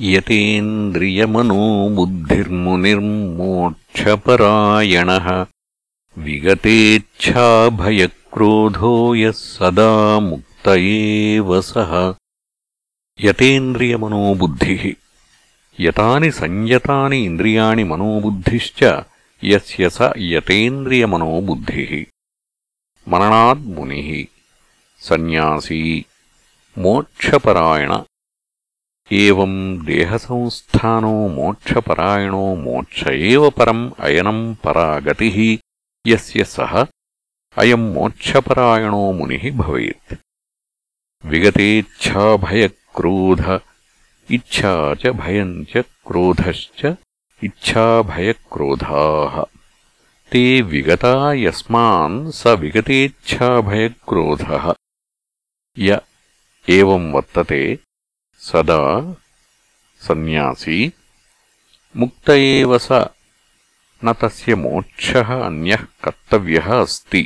यतेन्द्रियमनो बुद्धिर्मुनिर्मोक्षपरायणः विगतेच्छाभयक्रोधो यः सदा मुक्त एव सः। यतेन्द्रियमनो बुद्धिः यतानि संयतानि इन्द्रियाणि मनोबुद्धिश्च यस्य स यतेन्द्रियमनो बुद्धिः मननाद्मुनिः सन्न्यासी मोक्षपरायण ఏం దేహసంస్థానో మోక్షపరాయణో మోక్ష పరం అయనం పరాగతి యస్య అయం మోక్షపరాయణో ముని భవేత్. విగతేచ్ఛాభయక్రోధ ఇచ్చా చ భయం చ క్రోధశ్చ ఇచ్ఛాభయక్రోధా తే విగత యస్మాన్ స విగతేచ్ఛాభయక్రోధ య ఏం వర్తతే సదా సన్యాసి ముక్త ఏవ స న తస్య మోక్షः అన్యः కర్తవ్యः అస్తి.